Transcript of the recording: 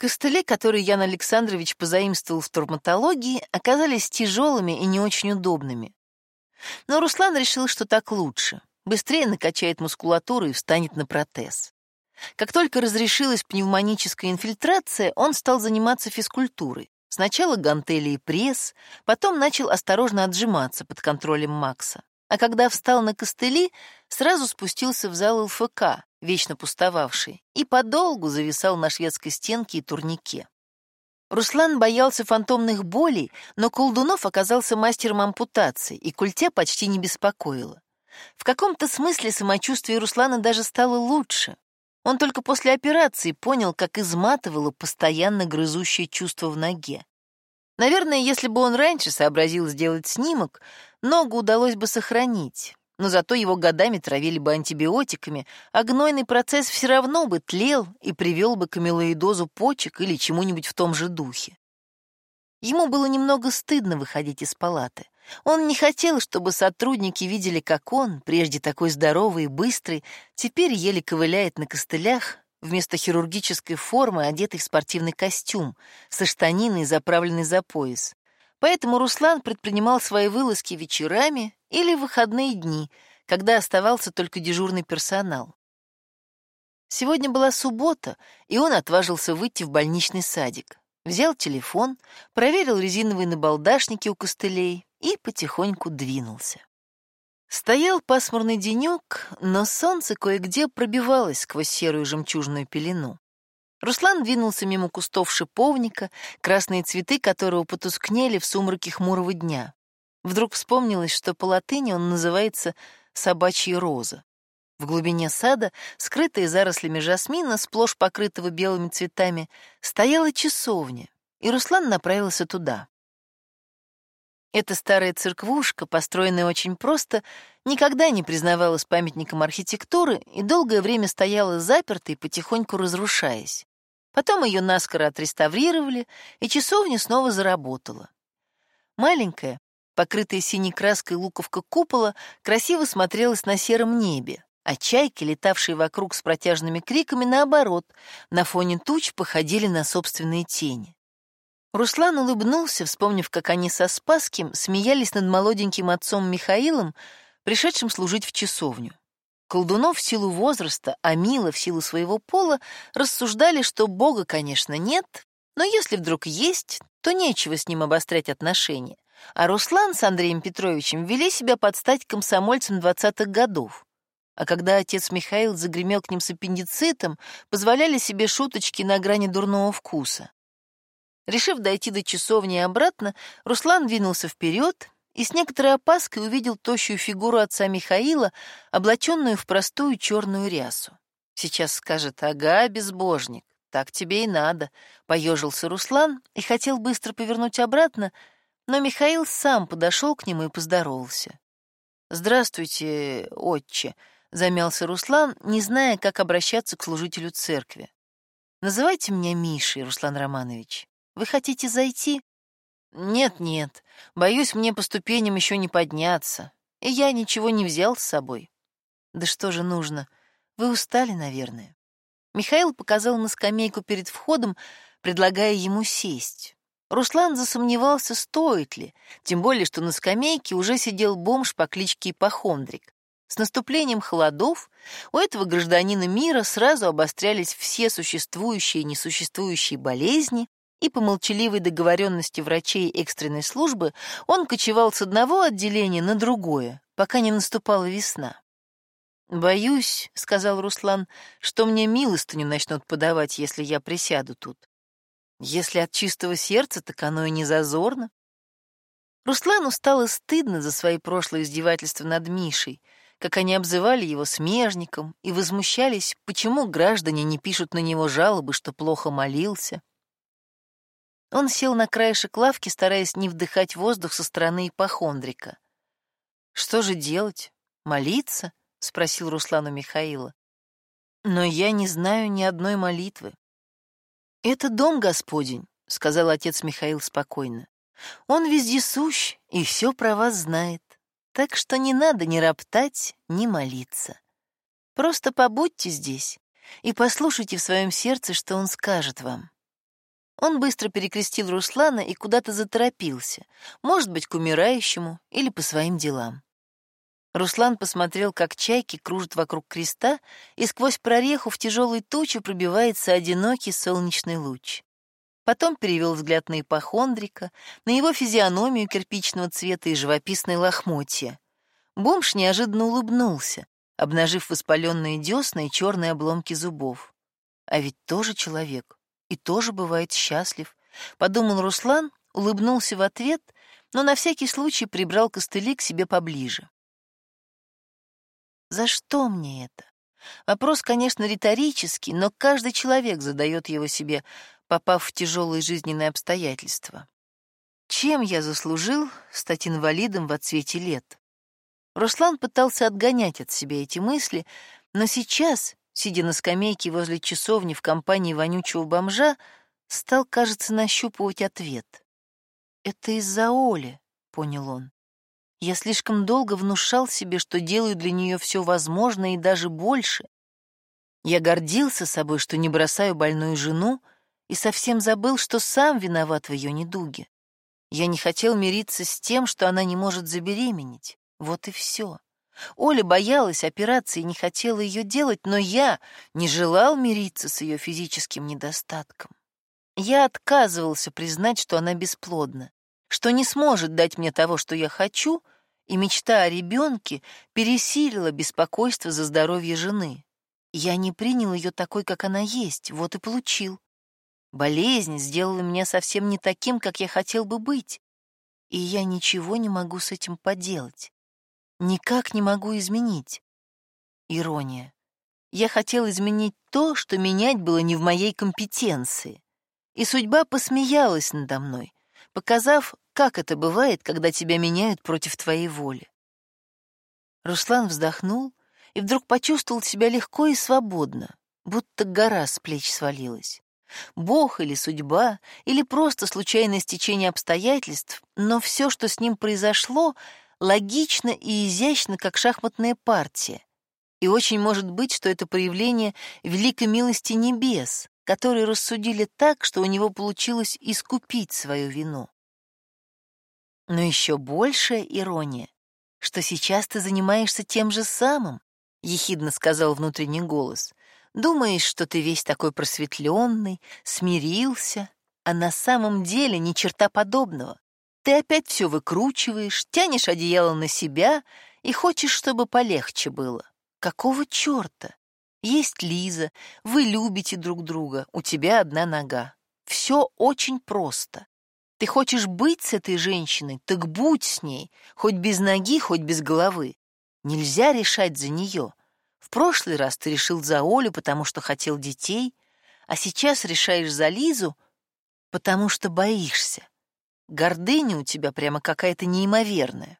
Костыли, которые Ян Александрович позаимствовал в травматологии, оказались тяжелыми и не очень удобными. Но Руслан решил, что так лучше. Быстрее накачает мускулатуру и встанет на протез. Как только разрешилась пневмоническая инфильтрация, он стал заниматься физкультурой. Сначала гантели и пресс, потом начал осторожно отжиматься под контролем Макса. А когда встал на костыли, сразу спустился в зал ЛФК, вечно пустовавший, и подолгу зависал на шведской стенке и турнике. Руслан боялся фантомных болей, но Колдунов оказался мастером ампутации, и культя почти не беспокоила. В каком-то смысле самочувствие Руслана даже стало лучше. Он только после операции понял, как изматывало постоянно грызущее чувство в ноге. Наверное, если бы он раньше сообразил сделать снимок, ногу удалось бы сохранить, но зато его годами травили бы антибиотиками, а гнойный процесс все равно бы тлел и привел бы к амилоидозу почек или чему-нибудь в том же духе. Ему было немного стыдно выходить из палаты. Он не хотел, чтобы сотрудники видели, как он, прежде такой здоровый и быстрый, теперь еле ковыляет на костылях, вместо хирургической формы одетый в спортивный костюм, со штаниной, заправленной за пояс. Поэтому Руслан предпринимал свои вылазки вечерами или выходные дни, когда оставался только дежурный персонал. Сегодня была суббота, и он отважился выйти в больничный садик. Взял телефон, проверил резиновые набалдашники у костылей и потихоньку двинулся. Стоял пасмурный денек, но солнце кое-где пробивалось сквозь серую жемчужную пелену. Руслан двинулся мимо кустов шиповника, красные цветы которого потускнели в сумраке хмурого дня. Вдруг вспомнилось, что по латыни он называется «собачья роза». В глубине сада, скрытая зарослями жасмина, сплошь покрытого белыми цветами, стояла часовня, и Руслан направился туда. Эта старая церквушка, построенная очень просто, никогда не признавалась памятником архитектуры и долгое время стояла запертой, потихоньку разрушаясь. Потом ее наскоро отреставрировали, и часовня снова заработала. Маленькая, покрытая синей краской луковка купола, красиво смотрелась на сером небе, а чайки, летавшие вокруг с протяжными криками, наоборот, на фоне туч походили на собственные тени. Руслан улыбнулся, вспомнив, как они со Спасским смеялись над молоденьким отцом Михаилом, пришедшим служить в часовню. Колдунов в силу возраста, а Мила в силу своего пола рассуждали, что Бога, конечно, нет, но если вдруг есть, то нечего с ним обострять отношения. А Руслан с Андреем Петровичем вели себя под стать комсомольцем двадцатых годов. А когда отец Михаил загремел к ним с аппендицитом, позволяли себе шуточки на грани дурного вкуса. Решив дойти до часовни и обратно, Руслан двинулся вперед и с некоторой опаской увидел тощую фигуру отца Михаила, облаченную в простую черную рясу. Сейчас скажет «Ага, безбожник, так тебе и надо», — поежился Руслан и хотел быстро повернуть обратно, но Михаил сам подошел к нему и поздоровался. «Здравствуйте, отче», — замялся Руслан, не зная, как обращаться к служителю церкви. «Называйте меня Мишей, Руслан Романович». Вы хотите зайти? Нет-нет, боюсь, мне по ступеням еще не подняться. И я ничего не взял с собой. Да что же нужно? Вы устали, наверное. Михаил показал на скамейку перед входом, предлагая ему сесть. Руслан засомневался, стоит ли, тем более, что на скамейке уже сидел бомж по кличке Ипохондрик. С наступлением холодов у этого гражданина мира сразу обострялись все существующие и несуществующие болезни, и по молчаливой договоренности врачей экстренной службы он кочевал с одного отделения на другое, пока не наступала весна. «Боюсь», — сказал Руслан, — «что мне милостыню начнут подавать, если я присяду тут. Если от чистого сердца, так оно и не зазорно». Руслану стало стыдно за свои прошлые издевательства над Мишей, как они обзывали его смежником и возмущались, почему граждане не пишут на него жалобы, что плохо молился. Он сел на краешек лавки, стараясь не вдыхать воздух со стороны ипохондрика. «Что же делать? Молиться?» — спросил Руслан у Михаила. «Но я не знаю ни одной молитвы». «Это дом Господень», — сказал отец Михаил спокойно. «Он вездесущ и все про вас знает, так что не надо ни роптать, ни молиться. Просто побудьте здесь и послушайте в своем сердце, что он скажет вам. Он быстро перекрестил Руслана и куда-то заторопился, может быть, к умирающему или по своим делам. Руслан посмотрел, как чайки кружат вокруг креста, и сквозь прореху в тяжелой туче пробивается одинокий солнечный луч. Потом перевел взгляд на ипохондрика, на его физиономию кирпичного цвета и живописной лохмотья. Бомж неожиданно улыбнулся, обнажив воспаленные десна и черные обломки зубов. А ведь тоже человек и тоже бывает счастлив, подумал Руслан, улыбнулся в ответ, но на всякий случай прибрал костыли к себе поближе. За что мне это? Вопрос, конечно, риторический, но каждый человек задает его себе, попав в тяжелые жизненные обстоятельства. Чем я заслужил стать инвалидом в отсвете лет? Руслан пытался отгонять от себя эти мысли, но сейчас, сидя на скамейке возле часовни в компании вонючего бомжа, стал, кажется, нащупывать ответ. «Это из-за Оли», — понял он. «Я слишком долго внушал себе, что делаю для нее все возможное и даже больше. Я гордился собой, что не бросаю больную жену, и совсем забыл, что сам виноват в ее недуге. Я не хотел мириться с тем, что она не может забеременеть. Вот и все. Оля боялась операции и не хотела ее делать, но я не желал мириться с ее физическим недостатком. Я отказывался признать, что она бесплодна, что не сможет дать мне того, что я хочу, и мечта о ребенке пересилила беспокойство за здоровье жены. Я не принял ее такой, как она есть, вот и получил. Болезнь сделала меня совсем не таким, как я хотел бы быть, и я ничего не могу с этим поделать никак не могу изменить. Ирония. Я хотел изменить то, что менять было не в моей компетенции. И судьба посмеялась надо мной, показав, как это бывает, когда тебя меняют против твоей воли. Руслан вздохнул и вдруг почувствовал себя легко и свободно, будто гора с плеч свалилась. Бог или судьба, или просто случайное стечение обстоятельств, но все, что с ним произошло, логично и изящно, как шахматная партия. И очень может быть, что это проявление великой милости небес, которые рассудили так, что у него получилось искупить свою вину. Но еще большая ирония, что сейчас ты занимаешься тем же самым, — ехидно сказал внутренний голос. Думаешь, что ты весь такой просветленный, смирился, а на самом деле ни черта подобного. Ты опять все выкручиваешь, тянешь одеяло на себя и хочешь, чтобы полегче было. Какого черта? Есть Лиза, вы любите друг друга, у тебя одна нога. Все очень просто. Ты хочешь быть с этой женщиной, так будь с ней, хоть без ноги, хоть без головы. Нельзя решать за нее. В прошлый раз ты решил за Олю, потому что хотел детей, а сейчас решаешь за Лизу, потому что боишься. Гордыня у тебя прямо какая-то неимоверная.